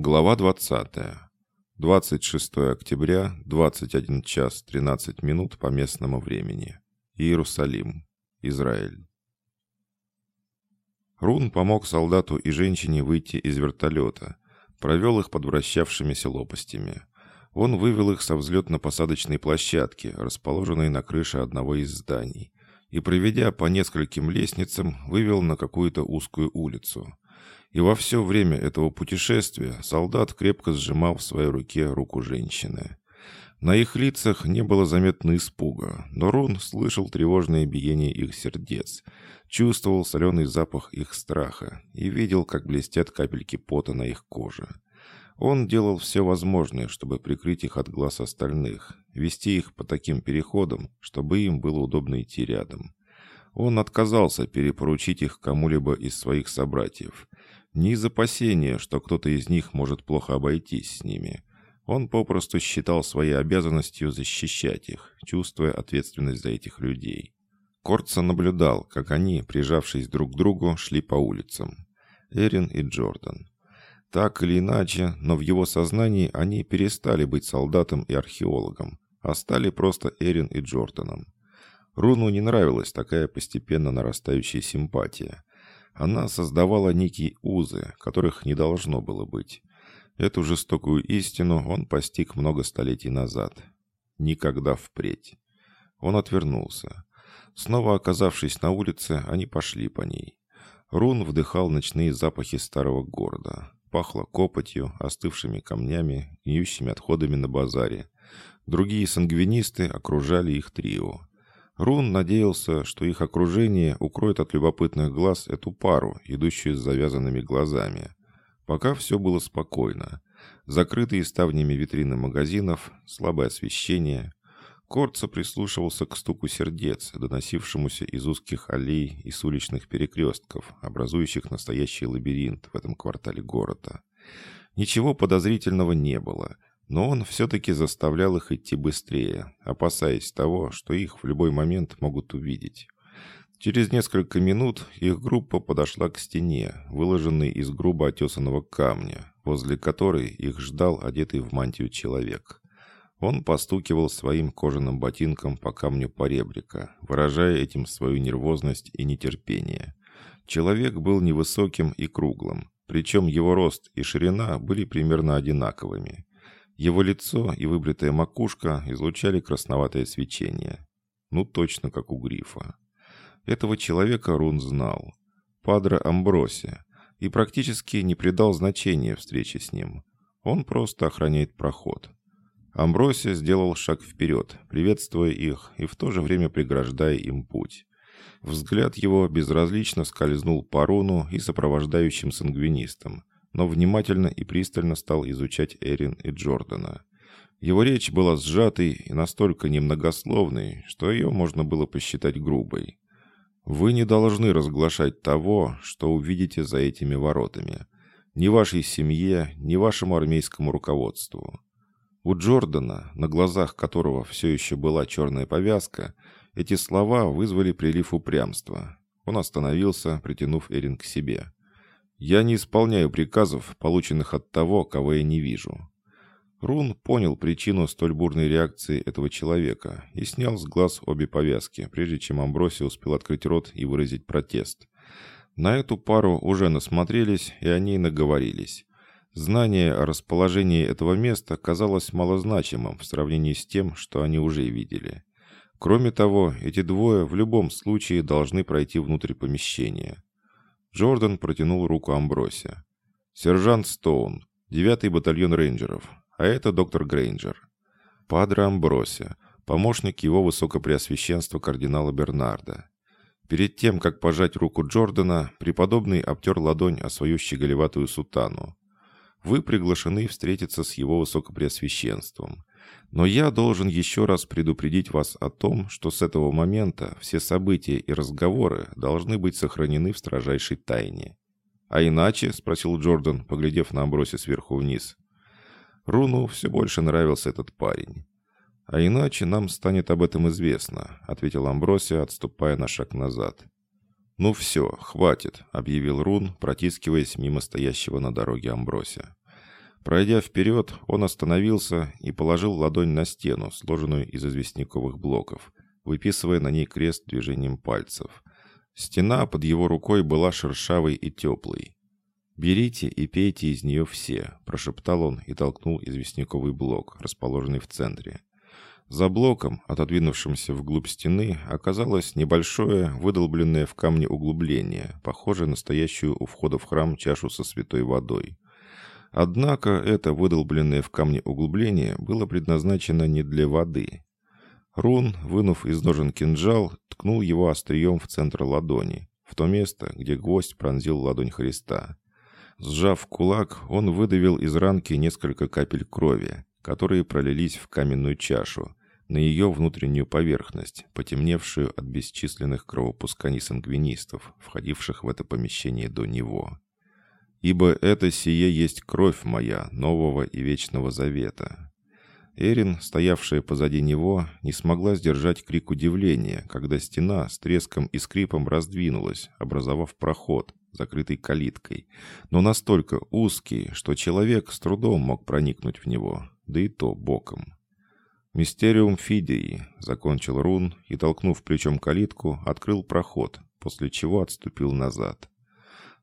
Глава 20. 26 октября, 21 час 13 минут по местному времени. Иерусалим, Израиль. Рун помог солдату и женщине выйти из вертолета, провел их под вращавшимися лопастями. Он вывел их со взлетно-посадочной площадки, расположенной на крыше одного из зданий, и, проведя по нескольким лестницам, вывел на какую-то узкую улицу. И во все время этого путешествия солдат крепко сжимал в своей руке руку женщины. На их лицах не было заметно испуга, но Рун слышал тревожное биение их сердец, чувствовал соленый запах их страха и видел, как блестят капельки пота на их коже. Он делал все возможное, чтобы прикрыть их от глаз остальных, вести их по таким переходам, чтобы им было удобно идти рядом. Он отказался перепоручить их кому-либо из своих собратьев. Не из опасения, что кто-то из них может плохо обойтись с ними. Он попросту считал своей обязанностью защищать их, чувствуя ответственность за этих людей. Кортса наблюдал, как они, прижавшись друг к другу, шли по улицам. Эрин и Джордан. Так или иначе, но в его сознании они перестали быть солдатом и археологом, а стали просто Эрин и Джорданом. Руну не нравилась такая постепенно нарастающая симпатия. Она создавала некие узы, которых не должно было быть. Эту жестокую истину он постиг много столетий назад. Никогда впредь. Он отвернулся. Снова оказавшись на улице, они пошли по ней. Рун вдыхал ночные запахи старого города. Пахло копотью, остывшими камнями, гниющими отходами на базаре. Другие сангвинисты окружали их трио. Рун надеялся, что их окружение укроет от любопытных глаз эту пару, идущую с завязанными глазами. Пока все было спокойно. Закрытые ставнями витрины магазинов, слабое освещение. Корца прислушивался к стуку сердец, доносившемуся из узких аллей и с уличных перекрестков, образующих настоящий лабиринт в этом квартале города. Ничего подозрительного не было, но он все-таки заставлял их идти быстрее, опасаясь того, что их в любой момент могут увидеть. Через несколько минут их группа подошла к стене, выложенной из грубо отесанного камня, возле которой их ждал одетый в мантию человек. Он постукивал своим кожаным ботинком по камню поребрика, выражая этим свою нервозность и нетерпение. Человек был невысоким и круглым, причем его рост и ширина были примерно одинаковыми. Его лицо и выбритая макушка излучали красноватое свечение. Ну, точно как у грифа. Этого человека Рун знал. Падре Амброси. И практически не придал значения встрече с ним. Он просто охраняет проход. Амбросия сделал шаг вперед, приветствуя их и в то же время преграждая им путь. Взгляд его безразлично скользнул по руну и сопровождающим сангвинистам, но внимательно и пристально стал изучать Эрин и Джордана. Его речь была сжатой и настолько немногословной, что ее можно было посчитать грубой. «Вы не должны разглашать того, что увидите за этими воротами. Ни вашей семье, ни вашему армейскому руководству. У Джордана, на глазах которого все еще была черная повязка, эти слова вызвали прилив упрямства. Он остановился, притянув Эрин к себе. «Я не исполняю приказов, полученных от того, кого я не вижу». Рун понял причину столь бурной реакции этого человека и снял с глаз обе повязки, прежде чем Амброси успел открыть рот и выразить протест. На эту пару уже насмотрелись, и они наговорились. Знание о расположении этого места казалось малозначимым в сравнении с тем, что они уже видели. Кроме того, эти двое в любом случае должны пройти внутрь помещения. Джордан протянул руку Амбросе. «Сержант Стоун, девятый батальон рейнджеров, а это доктор Грейнджер». Падре Амбросе, помощник его высокопреосвященства кардинала Бернарда. Перед тем, как пожать руку Джордана, преподобный обтер ладонь о свою щеголеватую сутану вы приглашены встретиться с его высокопреосвященством. Но я должен еще раз предупредить вас о том, что с этого момента все события и разговоры должны быть сохранены в строжайшей тайне. «А иначе?» – спросил Джордан, поглядев на Амбросе сверху вниз. Руну все больше нравился этот парень. «А иначе нам станет об этом известно», – ответил Амбросия, отступая на шаг назад. «Ну все, хватит», — объявил Рун, протискиваясь мимо стоящего на дороге Амброся. Пройдя вперед, он остановился и положил ладонь на стену, сложенную из известняковых блоков, выписывая на ней крест движением пальцев. Стена под его рукой была шершавой и теплой. «Берите и пейте из нее все», – прошептал он и толкнул известняковый блок, расположенный в центре. За блоком, отодвинувшимся вглубь стены, оказалось небольшое, выдолбленное в камне углубление, похожее на стоящую у входа в храм чашу со святой водой. Однако это выдолбленное в камне углубление было предназначено не для воды. Рун, вынув из ножен кинжал, ткнул его острием в центр ладони, в то место, где гвоздь пронзил ладонь Христа. Сжав кулак, он выдавил из ранки несколько капель крови, которые пролились в каменную чашу, на ее внутреннюю поверхность, потемневшую от бесчисленных кровопусканий сангвинистов, входивших в это помещение до него. «Ибо это сие есть кровь моя, нового и вечного завета». Эрин, стоявшая позади него, не смогла сдержать крик удивления, когда стена с треском и скрипом раздвинулась, образовав проход, закрытой калиткой, но настолько узкий, что человек с трудом мог проникнуть в него, да и то боком. «Мистериум Фидии», — закончил Рун и, толкнув плечом калитку, открыл проход, после чего отступил назад.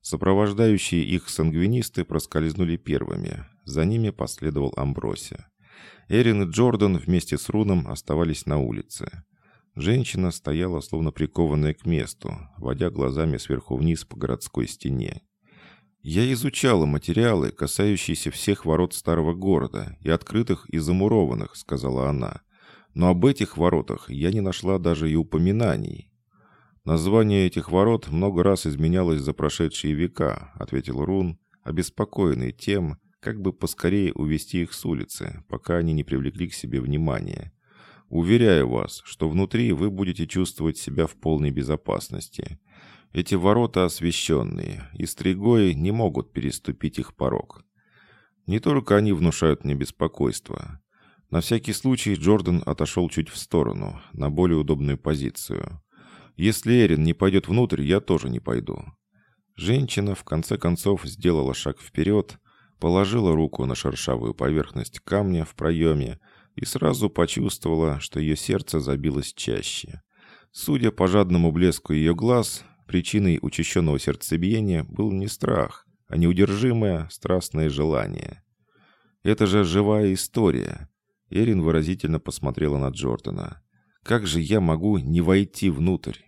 Сопровождающие их сангвинисты проскользнули первыми, за ними последовал Амбросия. Эрин и Джордан вместе с Руном оставались на улице. Женщина стояла, словно прикованная к месту, водя глазами сверху вниз по городской стене. «Я изучала материалы, касающиеся всех ворот старого города, и открытых, и замурованных», — сказала она. «Но об этих воротах я не нашла даже и упоминаний». «Название этих ворот много раз изменялось за прошедшие века», — ответил Рун, обеспокоенный тем, как бы поскорее увести их с улицы, пока они не привлекли к себе внимания. Уверяю вас, что внутри вы будете чувствовать себя в полной безопасности. Эти ворота освященные, и стригои не могут переступить их порог. Не только они внушают мне беспокойство. На всякий случай Джордан отошел чуть в сторону, на более удобную позицию. Если Эрин не пойдет внутрь, я тоже не пойду. Женщина в конце концов сделала шаг вперед, положила руку на шершавую поверхность камня в проеме и сразу почувствовала, что ее сердце забилось чаще. Судя по жадному блеску ее глаз, причиной учащенного сердцебиения был не страх, а неудержимое страстное желание. Это же живая история. Эрин выразительно посмотрела на Джордана. Как же я могу не войти внутрь?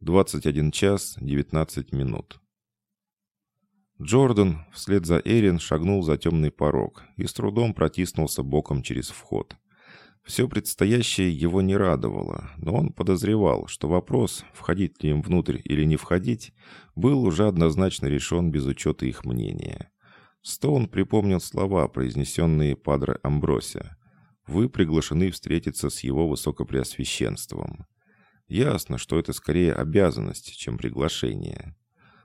21 час 19 минут. Джордан вслед за Эрин шагнул за темный порог и с трудом протиснулся боком через вход. Все предстоящее его не радовало, но он подозревал, что вопрос, входить ли им внутрь или не входить, был уже однозначно решен без учета их мнения. Стоун припомнил слова, произнесенные Падре Амбросе. «Вы приглашены встретиться с его высокопреосвященством». Ясно, что это скорее обязанность, чем приглашение.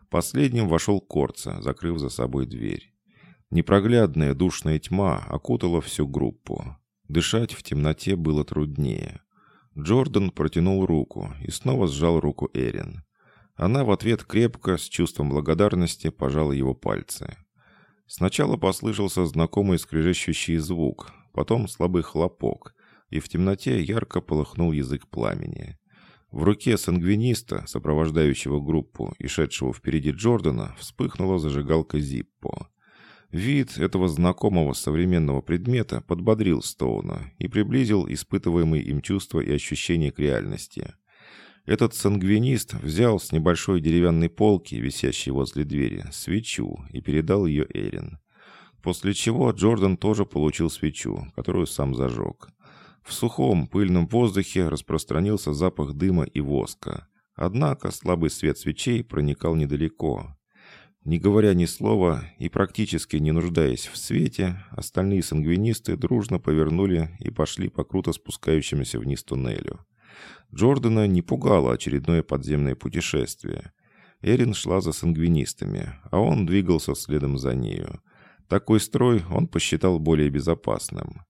Последним вошел Корца, закрыв за собой дверь. Непроглядная душная тьма окутала всю группу. Дышать в темноте было труднее. Джордан протянул руку и снова сжал руку Эрин. Она в ответ крепко, с чувством благодарности, пожала его пальцы. Сначала послышался знакомый скрежещущий звук, потом слабый хлопок, и в темноте ярко полыхнул язык пламени. В руке сангвиниста, сопровождающего группу и шедшего впереди Джордана, вспыхнула зажигалка Зиппо. Вид этого знакомого современного предмета подбодрил Стоуна и приблизил испытываемые им чувства и ощущения к реальности. Этот сангвинист взял с небольшой деревянной полки, висящей возле двери, свечу и передал ее Эрин. После чего Джордан тоже получил свечу, которую сам зажег. В сухом, пыльном воздухе распространился запах дыма и воска. Однако слабый свет свечей проникал недалеко. Не говоря ни слова и практически не нуждаясь в свете, остальные сангвинисты дружно повернули и пошли по круто спускающемуся вниз туннелю. Джордана не пугало очередное подземное путешествие. Эрин шла за сангвинистами, а он двигался следом за нею. Такой строй он посчитал более безопасным.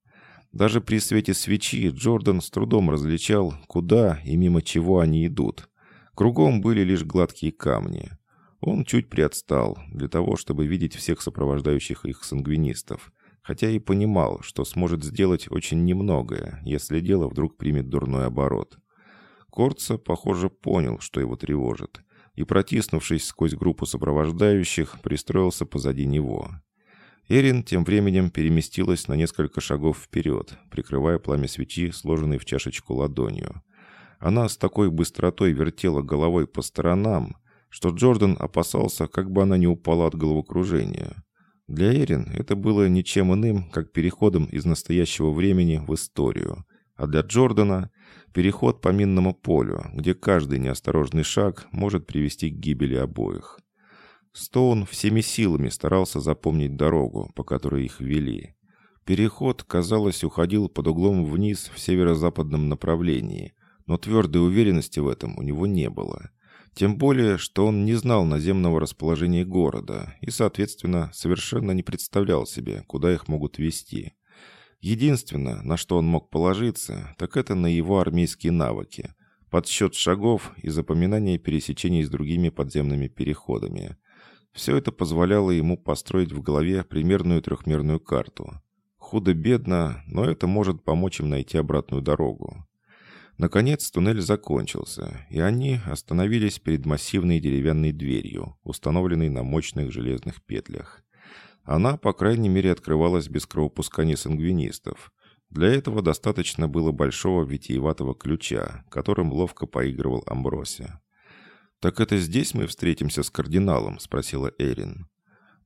Даже при свете свечи Джордан с трудом различал, куда и мимо чего они идут. Кругом были лишь гладкие камни. Он чуть приотстал, для того, чтобы видеть всех сопровождающих их сангвинистов, хотя и понимал, что сможет сделать очень немногое, если дело вдруг примет дурной оборот. Корца, похоже, понял, что его тревожит, и, протиснувшись сквозь группу сопровождающих, пристроился позади него. Эрин тем временем переместилась на несколько шагов вперед, прикрывая пламя свечи, сложенной в чашечку ладонью. Она с такой быстротой вертела головой по сторонам, что Джордан опасался, как бы она не упала от головокружения. Для Эрин это было ничем иным, как переходом из настоящего времени в историю, а для Джордана – переход по минному полю, где каждый неосторожный шаг может привести к гибели обоих. Стоун всеми силами старался запомнить дорогу, по которой их вели. Переход, казалось, уходил под углом вниз в северо-западном направлении, но твердой уверенности в этом у него не было. Тем более, что он не знал наземного расположения города и, соответственно, совершенно не представлял себе, куда их могут вести. Единственное, на что он мог положиться, так это на его армейские навыки, подсчет шагов и запоминание пересечений с другими подземными переходами. Все это позволяло ему построить в голове примерную трехмерную карту. Худо-бедно, но это может помочь им найти обратную дорогу. Наконец туннель закончился, и они остановились перед массивной деревянной дверью, установленной на мощных железных петлях. Она, по крайней мере, открывалась без кровопускания сангвинистов. Для этого достаточно было большого витиеватого ключа, которым ловко поигрывал Амброся. «Так это здесь мы встретимся с кардиналом?» — спросила Эрин.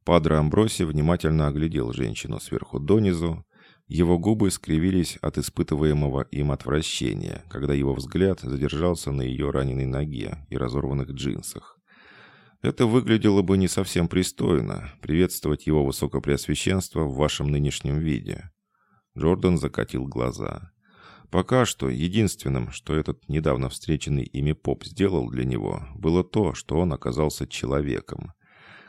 Падре Амброси внимательно оглядел женщину сверху донизу. Его губы скривились от испытываемого им отвращения, когда его взгляд задержался на ее раненой ноге и разорванных джинсах. Это выглядело бы не совсем пристойно, приветствовать его высокопреосвященство в вашем нынешнем виде. Джордан закатил глаза. Пока что единственным, что этот недавно встреченный ими поп сделал для него, было то, что он оказался человеком.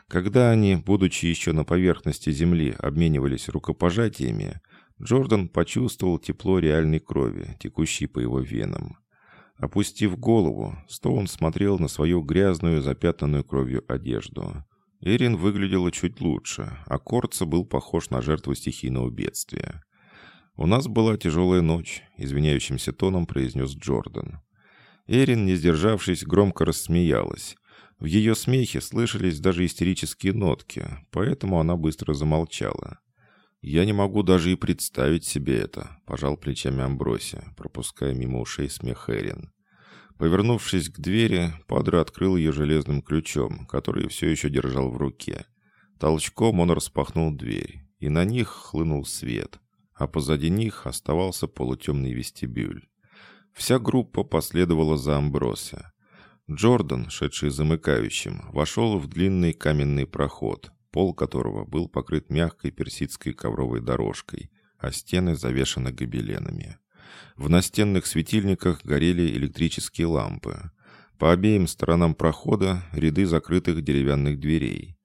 Когда они, будучи еще на поверхности земли, обменивались рукопожатиями, Джордан почувствовал тепло реальной крови, текущей по его венам. Опустив голову, Стоун смотрел на свою грязную, запятнанную кровью одежду. Эрин выглядела чуть лучше, а Корца был похож на жертву стихийного бедствия. «У нас была тяжелая ночь», — извиняющимся тоном произнес Джордан. Эрин, не сдержавшись, громко рассмеялась. В ее смехе слышались даже истерические нотки, поэтому она быстро замолчала. «Я не могу даже и представить себе это», — пожал плечами Амбросия, пропуская мимо ушей смех Эрин. Повернувшись к двери, Падре открыл ее железным ключом, который все еще держал в руке. Толчком он распахнул дверь, и на них хлынул свет а позади них оставался полутемный вестибюль. Вся группа последовала за Амбросе. Джордан, шедший замыкающим, вошел в длинный каменный проход, пол которого был покрыт мягкой персидской ковровой дорожкой, а стены завешаны гобеленами. В настенных светильниках горели электрические лампы. По обеим сторонам прохода ряды закрытых деревянных дверей.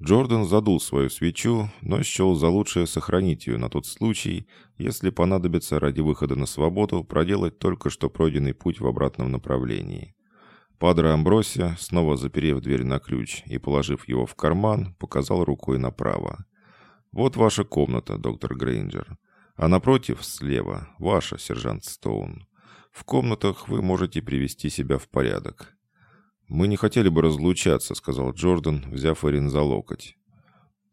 Джордан задул свою свечу, но счел за лучшее сохранить ее на тот случай, если понадобится ради выхода на свободу проделать только что пройденный путь в обратном направлении. Падре Амбросия, снова заперев дверь на ключ и положив его в карман, показал рукой направо. «Вот ваша комната, доктор Грейнджер. А напротив, слева, ваша, сержант Стоун. В комнатах вы можете привести себя в порядок. «Мы не хотели бы разлучаться», — сказал Джордан, взяв Эрин за локоть.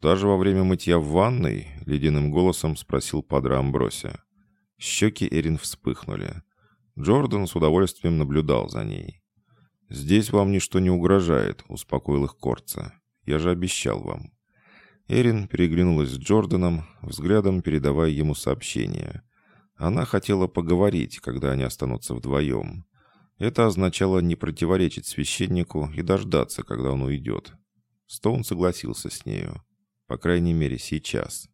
«Даже во время мытья в ванной?» — ледяным голосом спросил Падре Амбросия. Щеки Эрин вспыхнули. Джордан с удовольствием наблюдал за ней. «Здесь вам ничто не угрожает», — успокоил их Корца. «Я же обещал вам». Эрин переглянулась с Джорданом, взглядом передавая ему сообщение. Она хотела поговорить, когда они останутся вдвоем. Это означало не противоречить священнику и дождаться, когда он уйдет. Стоун согласился с нею. По крайней мере, сейчас.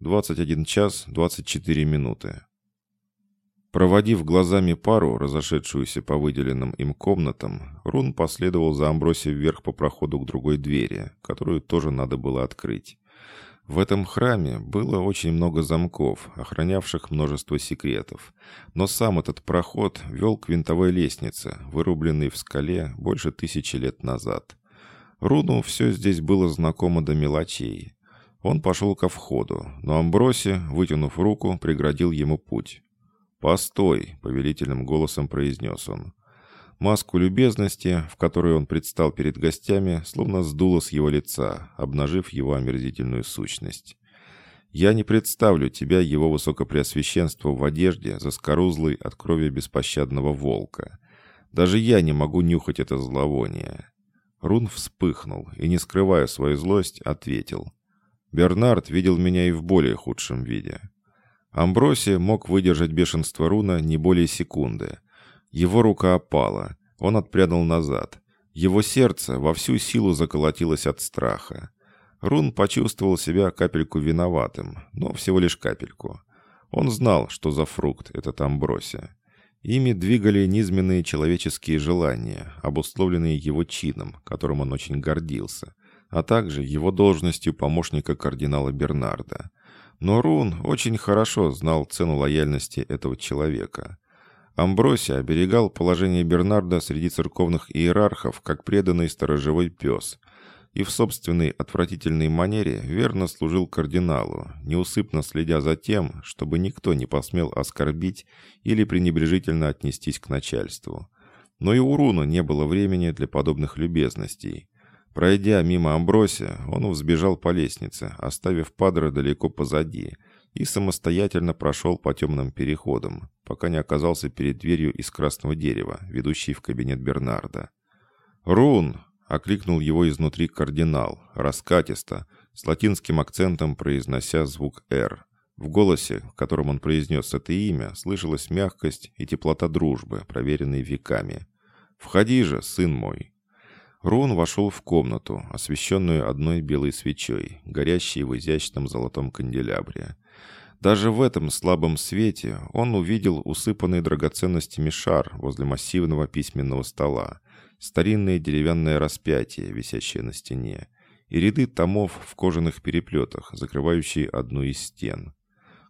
21 час 24 минуты. Проводив глазами пару, разошедшуюся по выделенным им комнатам, Рун последовал за Амброси вверх по проходу к другой двери, которую тоже надо было открыть. В этом храме было очень много замков, охранявших множество секретов. Но сам этот проход вел к винтовой лестнице, вырубленной в скале больше тысячи лет назад. Руну все здесь было знакомо до мелочей. Он пошел ко входу, но Амброси, вытянув руку, преградил ему путь. «Постой!» — повелительным голосом произнес он. Маску любезности, в которой он предстал перед гостями, словно сдуло с его лица, обнажив его омерзительную сущность. «Я не представлю тебя, его высокопреосвященство, в одежде, заскорузлой от крови беспощадного волка. Даже я не могу нюхать это зловоние». Рун вспыхнул и, не скрывая свою злость, ответил. «Бернард видел меня и в более худшем виде». Амброси мог выдержать бешенство Руна не более секунды — его рука опала. Он отпрянул назад. Его сердце во всю силу заколотилось от страха. Рун почувствовал себя капельку виноватым, но всего лишь капельку. Он знал, что за фрукт этот амбросия. Ими двигали низменные человеческие желания, обусловленные его чином, которым он очень гордился, а также его должностью помощника кардинала Бернарда. Но Рун очень хорошо знал цену лояльности этого человека. Амбросия оберегал положение Бернарда среди церковных иерархов как преданный сторожевой пес и в собственной отвратительной манере верно служил кардиналу, неусыпно следя за тем, чтобы никто не посмел оскорбить или пренебрежительно отнестись к начальству. Но и у Руна не было времени для подобных любезностей. Пройдя мимо Амбросия, он взбежал по лестнице, оставив Падре далеко позади – и самостоятельно прошел по темным переходам, пока не оказался перед дверью из красного дерева, ведущей в кабинет Бернарда. «Рун!» — окликнул его изнутри кардинал, раскатисто, с латинским акцентом произнося звук «Р». В голосе, в котором он произнес это имя, слышалась мягкость и теплота дружбы, проверенные веками. «Входи же, сын мой!» Рун вошел в комнату, освещенную одной белой свечой, горящей в изящном золотом канделябре. Даже в этом слабом свете он увидел усыпанный драгоценностями шар возле массивного письменного стола, старинное деревянное распятие, висящее на стене, и ряды томов в кожаных переплетах, закрывающие одну из стен.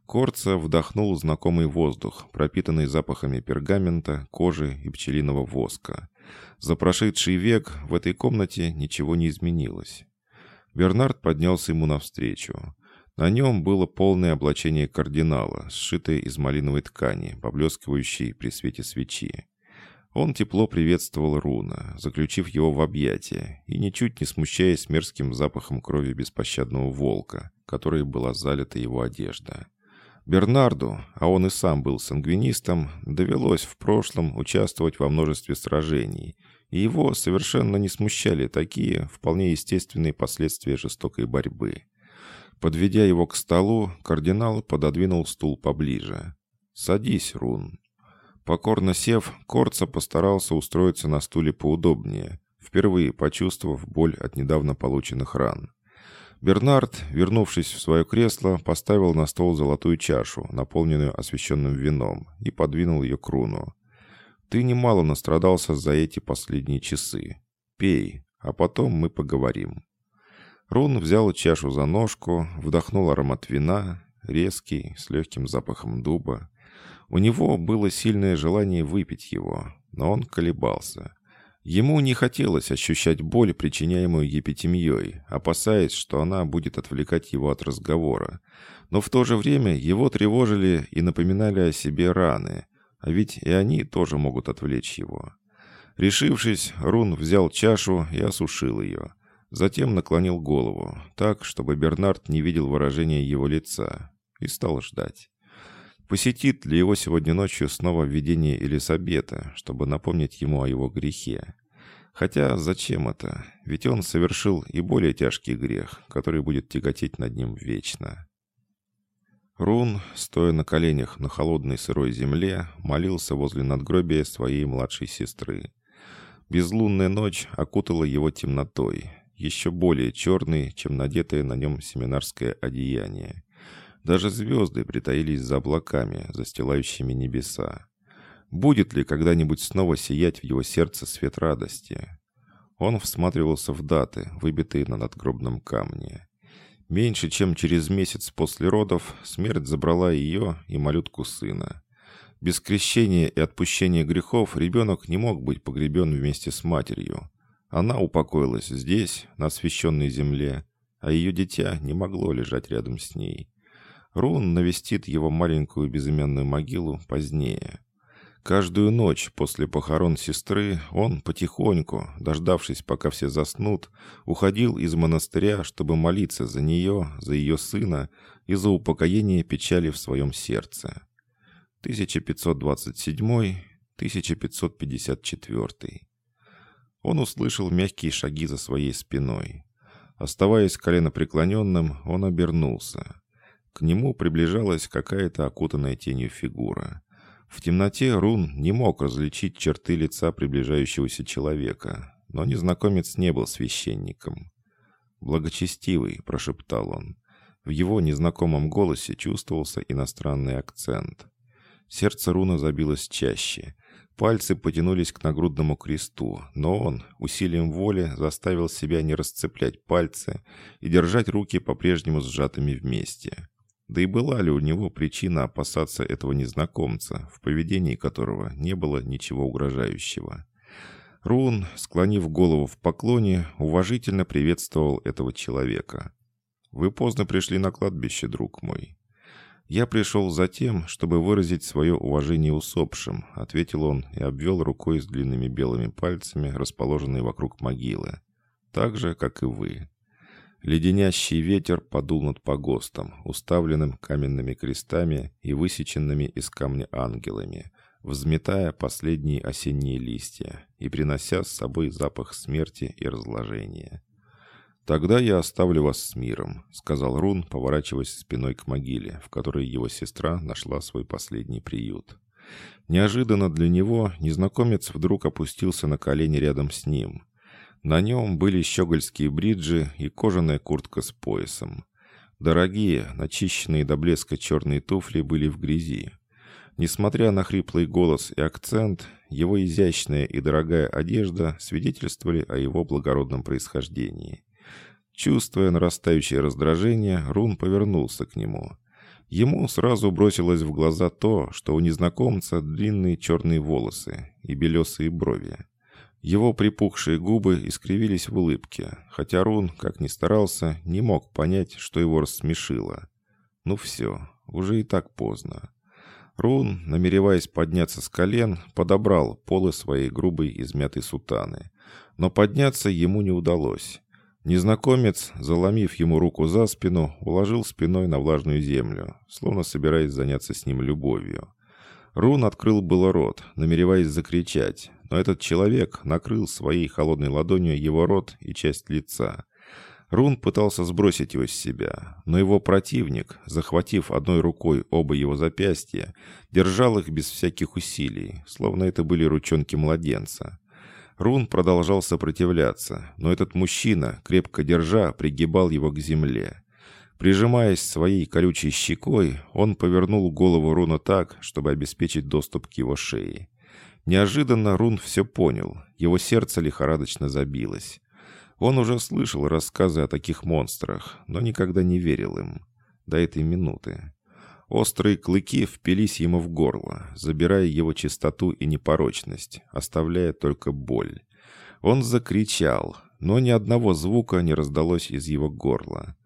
Корца вдохнул знакомый воздух, пропитанный запахами пергамента, кожи и пчелиного воска. За прошедший век в этой комнате ничего не изменилось. Бернард поднялся ему навстречу. На нем было полное облачение кардинала, сшитое из малиновой ткани, поблескивающей при свете свечи. Он тепло приветствовал Руна, заключив его в объятия, и ничуть не смущаясь мерзким запахом крови беспощадного волка, которой была залита его одежда. Бернарду, а он и сам был сангвинистом, довелось в прошлом участвовать во множестве сражений, и его совершенно не смущали такие, вполне естественные последствия жестокой борьбы. Подведя его к столу, кардинал пододвинул стул поближе. «Садись, Рун». Покорно сев, Корца постарался устроиться на стуле поудобнее, впервые почувствовав боль от недавно полученных ран. Бернард, вернувшись в свое кресло, поставил на стол золотую чашу, наполненную освященным вином, и подвинул ее к руну. «Ты немало настрадался за эти последние часы. Пей, а потом мы поговорим». Рун взял чашу за ножку, вдохнул аромат вина, резкий, с легким запахом дуба. У него было сильное желание выпить его, но он колебался. Ему не хотелось ощущать боль, причиняемую епитемией, опасаясь, что она будет отвлекать его от разговора. Но в то же время его тревожили и напоминали о себе раны, а ведь и они тоже могут отвлечь его. Решившись, Рун взял чашу и осушил ее. Затем наклонил голову, так, чтобы Бернард не видел выражения его лица, и стал ждать. Посетит ли его сегодня ночью снова видение Элисабета, чтобы напомнить ему о его грехе? Хотя зачем это? Ведь он совершил и более тяжкий грех, который будет тяготеть над ним вечно. Рун, стоя на коленях на холодной сырой земле, молился возле надгробия своей младшей сестры. Безлунная ночь окутала его темнотой, еще более черный, чем надетое на нем семинарское одеяние. Даже звезды притаились за облаками, застилающими небеса. Будет ли когда-нибудь снова сиять в его сердце свет радости? Он всматривался в даты, выбитые на надгробном камне. Меньше чем через месяц после родов смерть забрала ее и малютку сына. Без крещения и отпущения грехов ребенок не мог быть погребен вместе с матерью. Она упокоилась здесь, на освященной земле, а ее дитя не могло лежать рядом с ней. Рун навестит его маленькую безымянную могилу позднее. Каждую ночь после похорон сестры он потихоньку, дождавшись, пока все заснут, уходил из монастыря, чтобы молиться за нее, за ее сына и за упокоение печали в своем сердце. 1527-1554. Он услышал мягкие шаги за своей спиной. Оставаясь коленопреклоненным, он обернулся. К нему приближалась какая-то окутанная тенью фигура. В темноте Рун не мог различить черты лица приближающегося человека, но незнакомец не был священником. «Благочестивый», — прошептал он. В его незнакомом голосе чувствовался иностранный акцент. Сердце Руна забилось чаще. Пальцы потянулись к нагрудному кресту, но он усилием воли заставил себя не расцеплять пальцы и держать руки по-прежнему сжатыми вместе. Да и была ли у него причина опасаться этого незнакомца, в поведении которого не было ничего угрожающего? Рун, склонив голову в поклоне, уважительно приветствовал этого человека. «Вы поздно пришли на кладбище, друг мой». «Я пришел за тем, чтобы выразить свое уважение усопшим», — ответил он и обвел рукой с длинными белыми пальцами, расположенные вокруг могилы. «Так же, как и вы». Леденящий ветер подул над погостом, уставленным каменными крестами и высеченными из камня ангелами, взметая последние осенние листья и принося с собой запах смерти и разложения. «Тогда я оставлю вас с миром», — сказал Рун, поворачиваясь спиной к могиле, в которой его сестра нашла свой последний приют. Неожиданно для него незнакомец вдруг опустился на колени рядом с ним — на нем были щегольские бриджи и кожаная куртка с поясом. Дорогие, начищенные до блеска черные туфли были в грязи. Несмотря на хриплый голос и акцент, его изящная и дорогая одежда свидетельствовали о его благородном происхождении. Чувствуя нарастающее раздражение, Рун повернулся к нему. Ему сразу бросилось в глаза то, что у незнакомца длинные черные волосы и белесые брови. Его припухшие губы искривились в улыбке, хотя Рун, как ни старался, не мог понять, что его рассмешило. Ну все, уже и так поздно. Рун, намереваясь подняться с колен, подобрал полы своей грубой измятой сутаны. Но подняться ему не удалось. Незнакомец, заломив ему руку за спину, уложил спиной на влажную землю, словно собираясь заняться с ним любовью. Рун открыл было рот, намереваясь закричать, но этот человек накрыл своей холодной ладонью его рот и часть лица. Рун пытался сбросить его с себя, но его противник, захватив одной рукой оба его запястья, держал их без всяких усилий, словно это были ручонки младенца. Рун продолжал сопротивляться, но этот мужчина, крепко держа, пригибал его к земле. Прижимаясь своей колючей щекой, он повернул голову Руна так, чтобы обеспечить доступ к его шее. Неожиданно Рун все понял. Его сердце лихорадочно забилось. Он уже слышал рассказы о таких монстрах, но никогда не верил им. До этой минуты. Острые клыки впились ему в горло, забирая его чистоту и непорочность, оставляя только боль. Он закричал, но ни одного звука не раздалось из его горла.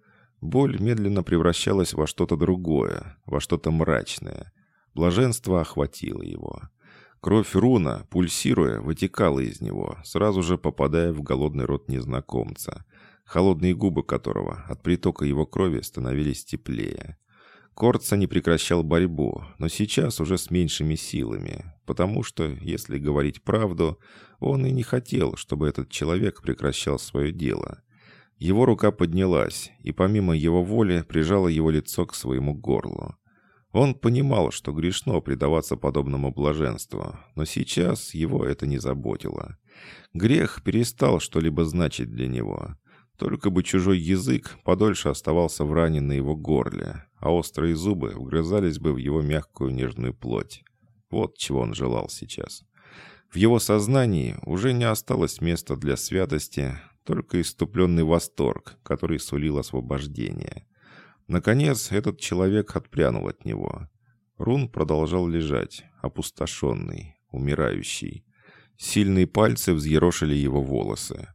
Боль медленно превращалась во что-то другое, во что-то мрачное. Блаженство охватило его. Кровь руна, пульсируя, вытекала из него, сразу же попадая в голодный рот незнакомца, холодные губы которого от притока его крови становились теплее. Корца не прекращал борьбу, но сейчас уже с меньшими силами, потому что, если говорить правду, он и не хотел, чтобы этот человек прекращал свое дело. Его рука поднялась, и помимо его воли прижала его лицо к своему горлу. Он понимал, что грешно предаваться подобному блаженству, но сейчас его это не заботило. Грех перестал что-либо значить для него. Только бы чужой язык подольше оставался в ране на его горле, а острые зубы вгрызались бы в его мягкую нежную плоть. Вот чего он желал сейчас. В его сознании уже не осталось места для святости, только иступленный восторг, который сулил освобождение. Наконец, этот человек отпрянул от него. Рун продолжал лежать, опустошенный, умирающий. Сильные пальцы взъерошили его волосы.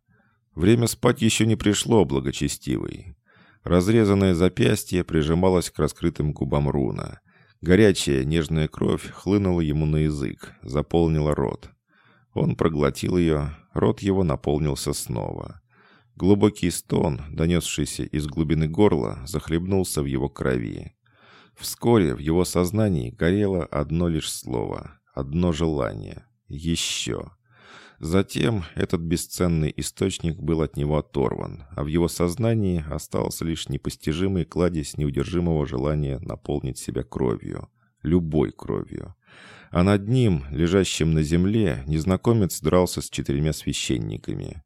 Время спать еще не пришло, благочестивый. Разрезанное запястье прижималось к раскрытым губам руна. Горячая, нежная кровь хлынула ему на язык, заполнила рот. Он проглотил ее, рот его наполнился снова. Глубокий стон, донесшийся из глубины горла, захлебнулся в его крови. Вскоре в его сознании горело одно лишь слово, одно желание. Еще. Затем этот бесценный источник был от него оторван, а в его сознании остался лишь непостижимый кладезь неудержимого желания наполнить себя кровью. Любой кровью. А над ним, лежащим на земле, незнакомец дрался с четырьмя священниками.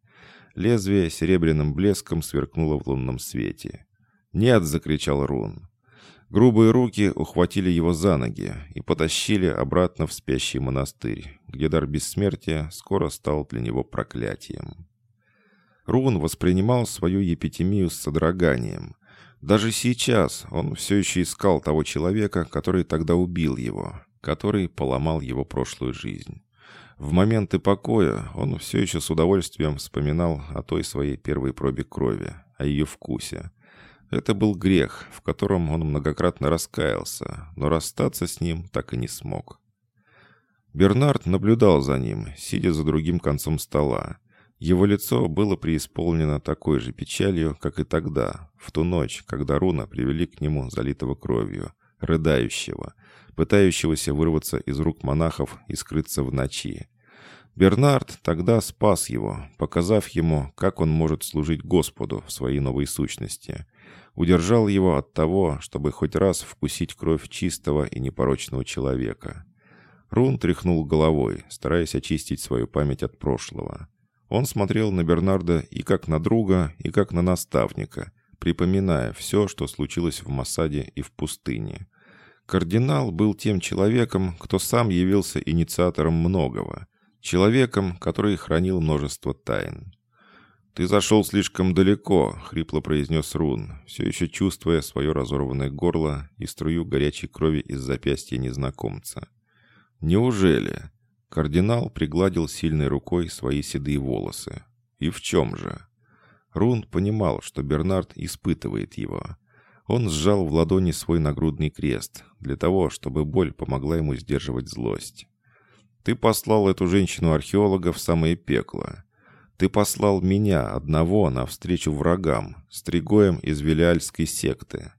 Лезвие серебряным блеском сверкнуло в лунном свете. «Нет!» — закричал Рун. Грубые руки ухватили его за ноги и потащили обратно в спящий монастырь, где дар бессмертия скоро стал для него проклятием. Рун воспринимал свою епитемию с содроганием. Даже сейчас он все еще искал того человека, который тогда убил его, который поломал его прошлую жизнь. В моменты покоя он все еще с удовольствием вспоминал о той своей первой пробе крови, о ее вкусе – это был грех, в котором он многократно раскаялся, но расстаться с ним так и не смог. Бернард наблюдал за ним, сидя за другим концом стола. Его лицо было преисполнено такой же печалью, как и тогда, в ту ночь, когда Руна привели к нему залитого кровью, рыдающего, пытающегося вырваться из рук монахов и скрыться в ночи. Бернард тогда спас его, показав ему, как он может служить Господу в своей новой сущности удержал его от того, чтобы хоть раз вкусить кровь чистого и непорочного человека. Рун тряхнул головой, стараясь очистить свою память от прошлого. Он смотрел на Бернарда и как на друга, и как на наставника, припоминая все, что случилось в Масаде и в пустыне. Кардинал был тем человеком, кто сам явился инициатором многого, человеком, который хранил множество тайн. «Ты зашел слишком далеко», — хрипло произнес Рун, все еще чувствуя свое разорванное горло и струю горячей крови из запястья незнакомца. «Неужели?» Кардинал пригладил сильной рукой свои седые волосы. «И в чем же?» Рун понимал, что Бернард испытывает его. Он сжал в ладони свой нагрудный крест, для того, чтобы боль помогла ему сдерживать злость. «Ты послал эту женщину-археолога в самое пекло. Ты послал меня, одного, навстречу врагам, стригоем из Велиальской секты».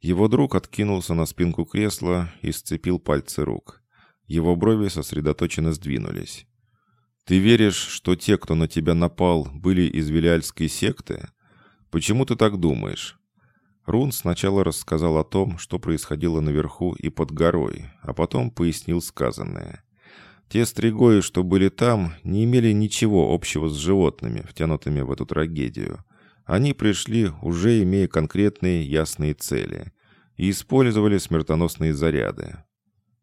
Его друг откинулся на спинку кресла и сцепил пальцы рук. Его брови сосредоточенно сдвинулись. «Ты веришь, что те, кто на тебя напал, были из Велиальской секты? Почему ты так думаешь?» Рун сначала рассказал о том, что происходило наверху и под горой, а потом пояснил сказанное. Те стригои, что были там, не имели ничего общего с животными, втянутыми в эту трагедию. Они пришли, уже имея конкретные ясные цели, и использовали смертоносные заряды.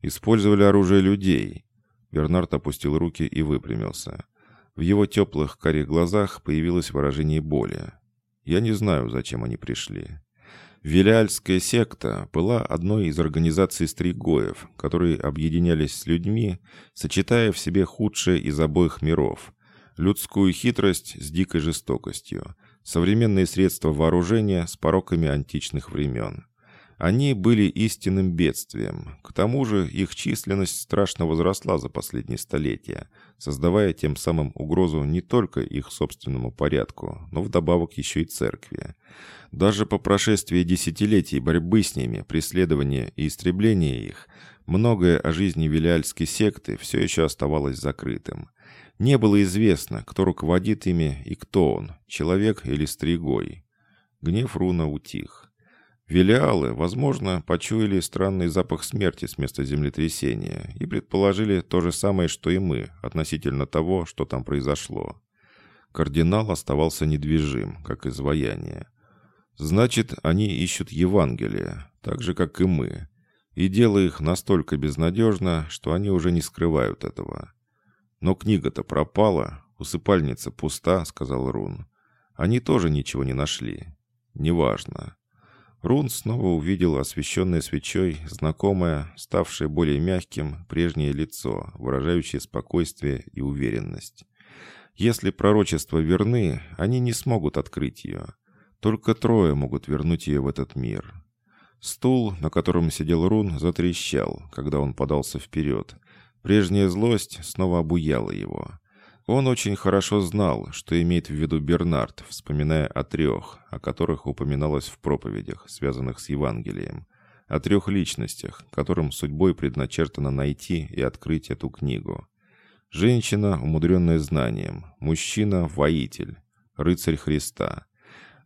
Использовали оружие людей. Бернард опустил руки и выпрямился. В его теплых карих глазах появилось выражение боли. «Я не знаю, зачем они пришли. Виляльская секта была одной из организаций стригоев, которые объединялись с людьми, сочетая в себе худшее из обоих миров – людскую хитрость с дикой жестокостью, современные средства вооружения с пороками античных времен. Они были истинным бедствием. К тому же их численность страшно возросла за последние столетия, создавая тем самым угрозу не только их собственному порядку, но вдобавок еще и церкви. Даже по прошествии десятилетий борьбы с ними, преследования и истребления их, многое о жизни Виляльской секты все еще оставалось закрытым. Не было известно, кто руководит ими и кто он, человек или стригой. Гнев Руна утих. Велиалы, возможно, почуяли странный запах смерти с места землетрясения и предположили то же самое, что и мы, относительно того, что там произошло. Кардинал оставался недвижим, как изваяние. Значит, они ищут Евангелие, так же, как и мы. И дело их настолько безнадежно, что они уже не скрывают этого. Но книга-то пропала, усыпальница пуста, сказал Рун. Они тоже ничего не нашли. Неважно. Рун снова увидел освещенное свечой, знакомое, ставшее более мягким, прежнее лицо, выражающее спокойствие и уверенность. Если пророчества верны, они не смогут открыть ее. Только трое могут вернуть ее в этот мир. Стул, на котором сидел Рун, затрещал, когда он подался вперед. Прежняя злость снова обуяла его. Он очень хорошо знал, что имеет в виду Бернард, вспоминая о трех, о которых упоминалось в проповедях, связанных с Евангелием. О трех личностях, которым судьбой предначертано найти и открыть эту книгу. Женщина, умудренная знанием, мужчина – воитель, рыцарь Христа.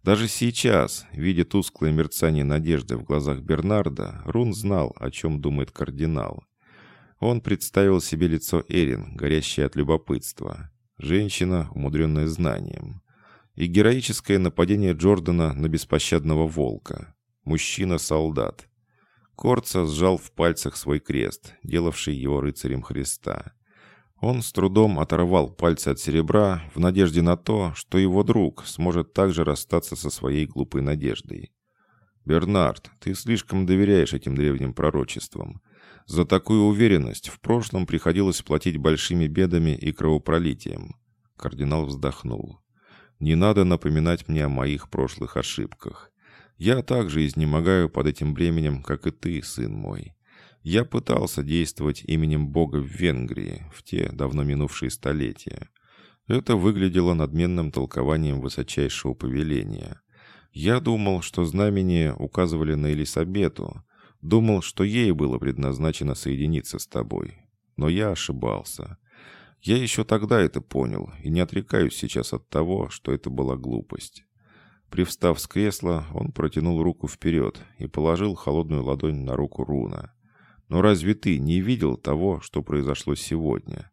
Даже сейчас, видя тусклое мерцание надежды в глазах Бернарда, Рун знал, о чем думает кардинал. Он представил себе лицо Эрин, горящее от любопытства. Женщина, умудренная знанием. И героическое нападение Джордана на беспощадного волка. Мужчина-солдат. Корца сжал в пальцах свой крест, делавший его рыцарем Христа. Он с трудом оторвал пальцы от серебра в надежде на то, что его друг сможет также расстаться со своей глупой надеждой. «Бернард, ты слишком доверяешь этим древним пророчествам. За такую уверенность в прошлом приходилось платить большими бедами и кровопролитием. Кардинал вздохнул. «Не надо напоминать мне о моих прошлых ошибках. Я также изнемогаю под этим бременем, как и ты, сын мой. Я пытался действовать именем Бога в Венгрии в те давно минувшие столетия. Это выглядело надменным толкованием высочайшего повеления. Я думал, что знамения указывали на Елисабету, Думал, что ей было предназначено соединиться с тобой. Но я ошибался. Я еще тогда это понял и не отрекаюсь сейчас от того, что это была глупость. Привстав с кресла, он протянул руку вперед и положил холодную ладонь на руку Руна. «Но разве ты не видел того, что произошло сегодня?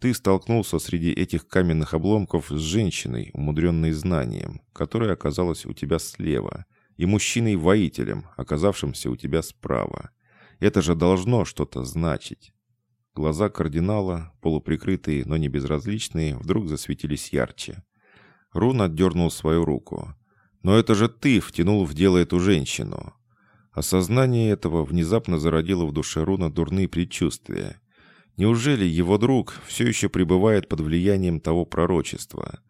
Ты столкнулся среди этих каменных обломков с женщиной, умудренной знанием, которая оказалась у тебя слева, и мужчиной-воителем, оказавшимся у тебя справа. Это же должно что-то значить. Глаза кардинала, полуприкрытые, но не безразличные, вдруг засветились ярче. Рун отдернул свою руку. «Но это же ты втянул в дело эту женщину!» Осознание этого внезапно зародило в душе Руна дурные предчувствия. Неужели его друг все еще пребывает под влиянием того пророчества?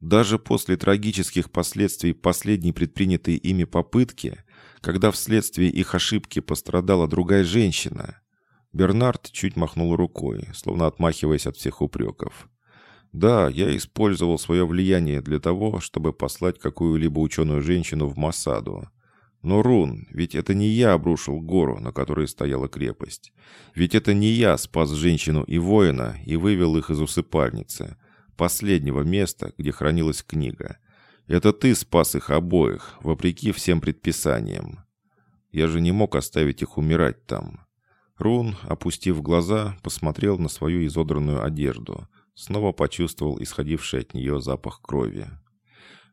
Даже после трагических последствий последней предпринятой ими попытки, когда вследствие их ошибки пострадала другая женщина, Бернард чуть махнул рукой, словно отмахиваясь от всех упреков. «Да, я использовал свое влияние для того, чтобы послать какую-либо ученую женщину в Масаду. Но, Рун, ведь это не я обрушил гору, на которой стояла крепость. Ведь это не я спас женщину и воина и вывел их из усыпальницы, последнего места, где хранилась книга. Это ты спас их обоих, вопреки всем предписаниям. Я же не мог оставить их умирать там. Рун, опустив глаза, посмотрел на свою изодранную одежду, снова почувствовал исходивший от нее запах крови.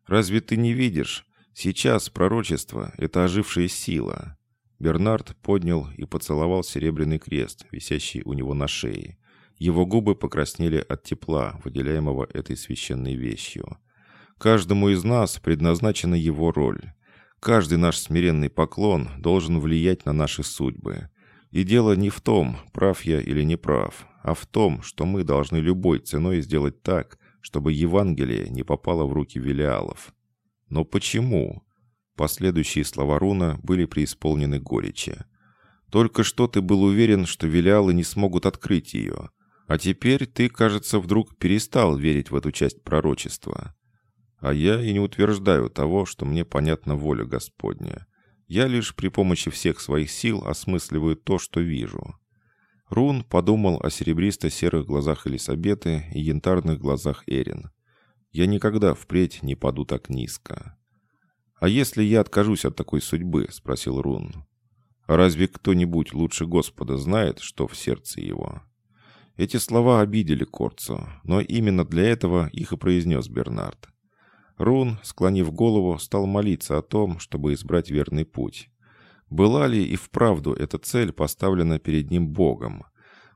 «Разве ты не видишь? Сейчас пророчество — это ожившая сила». Бернард поднял и поцеловал серебряный крест, висящий у него на шее. Его губы покраснели от тепла, выделяемого этой священной вещью. Каждому из нас предназначена его роль. Каждый наш смиренный поклон должен влиять на наши судьбы. И дело не в том, прав я или не прав, а в том, что мы должны любой ценой сделать так, чтобы Евангелие не попало в руки Велиалов. Но почему? Последующие слова Руна были преисполнены горечи. Только что ты был уверен, что Велиалы не смогут открыть ее. А теперь ты, кажется, вдруг перестал верить в эту часть пророчества. А я и не утверждаю того, что мне понятна воля Господня. Я лишь при помощи всех своих сил осмысливаю то, что вижу. Рун подумал о серебристо-серых глазах Элисабеты и янтарных глазах Эрин. Я никогда впредь не паду так низко. «А если я откажусь от такой судьбы?» — спросил Рун. «А разве кто-нибудь лучше Господа знает, что в сердце его?» Эти слова обидели Корцу, но именно для этого их и произнес Бернард. Рун, склонив голову, стал молиться о том, чтобы избрать верный путь. Была ли и вправду эта цель поставлена перед ним Богом?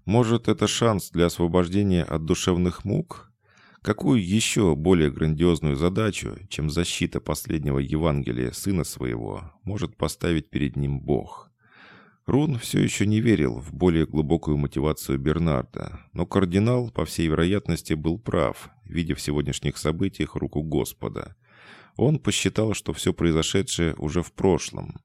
Может, это шанс для освобождения от душевных мук? Какую еще более грандиозную задачу, чем защита последнего Евангелия сына своего, может поставить перед ним Бог? Рун все еще не верил в более глубокую мотивацию Бернарда, но кардинал, по всей вероятности, был прав, видя в сегодняшних событиях руку Господа. Он посчитал, что все произошедшее уже в прошлом.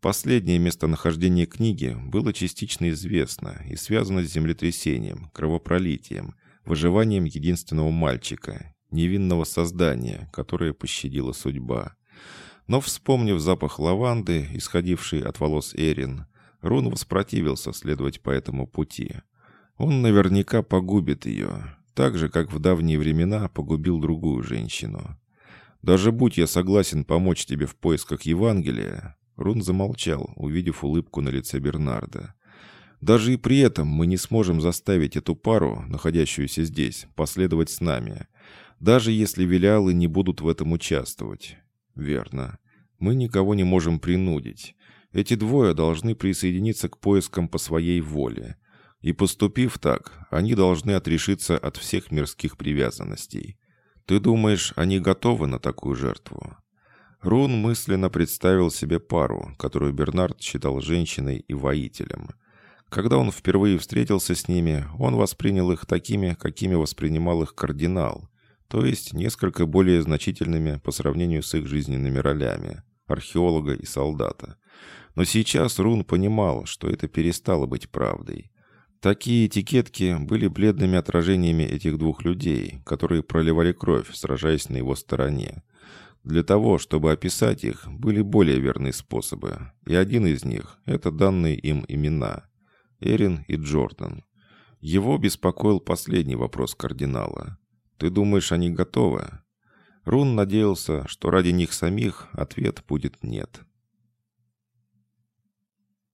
Последнее местонахождение книги было частично известно и связано с землетрясением, кровопролитием, выживанием единственного мальчика, невинного создания, которое пощадила судьба. Но, вспомнив запах лаванды, исходивший от волос Эрин, Рун воспротивился следовать по этому пути. Он наверняка погубит ее, так же, как в давние времена погубил другую женщину. Даже будь я согласен помочь тебе в поисках Евангелия, Рун замолчал, увидев улыбку на лице Бернарда. Даже и при этом мы не сможем заставить эту пару, находящуюся здесь, последовать с нами. Даже если Велиалы не будут в этом участвовать. Верно. Мы никого не можем принудить. Эти двое должны присоединиться к поискам по своей воле. И поступив так, они должны отрешиться от всех мирских привязанностей. Ты думаешь, они готовы на такую жертву? Рун мысленно представил себе пару, которую Бернард считал женщиной и воителем – когда он впервые встретился с ними, он воспринял их такими, какими воспринимал их кардинал, то есть несколько более значительными по сравнению с их жизненными ролями – археолога и солдата. Но сейчас Рун понимал, что это перестало быть правдой. Такие этикетки были бледными отражениями этих двух людей, которые проливали кровь, сражаясь на его стороне. Для того, чтобы описать их, были более верные способы, и один из них – это данные им имена. Эрин и Джордан. Его беспокоил последний вопрос кардинала. «Ты думаешь, они готовы?» Рун надеялся, что ради них самих ответ будет «нет».